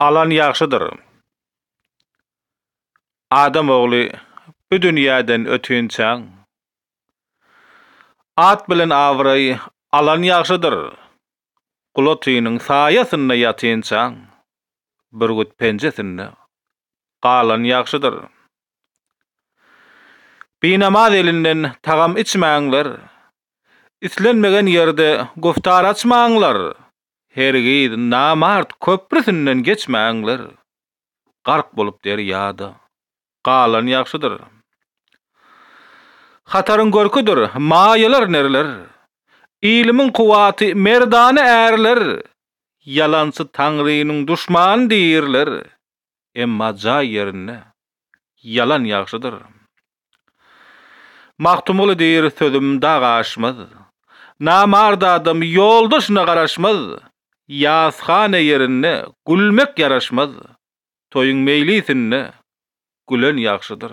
Alan ýagşydyr. Adam ogly bu dünýäden ötünçäň, at bilen abraý alan ýagşydyr, gulatynyň saýasynda ýatynçaň, bürgüt penjesinde galany ýagşydyr. Binamaz elinden tagam içmäňler, islenmegen ýerde güftar açmaňlar, hergiz namart köprüsinden geçmäňler, gark bolup derýada, galany ýagşydyr. Hataryň görküdir, maýalar nerler, ilimiň kuwwaty merdana ärler, ýalançy Taňrynyň duşmany diýrler, Emma jaý ýerinde. Ýalan ýagşydyr. Magtymguly diýr sözüm dag aşmaz. Namart adam ýoldaşyna garaşmaz. Ýathane ýerinde gülmek ýaraşmaz. Toýuň meýlisinde gülen ýagşydyr.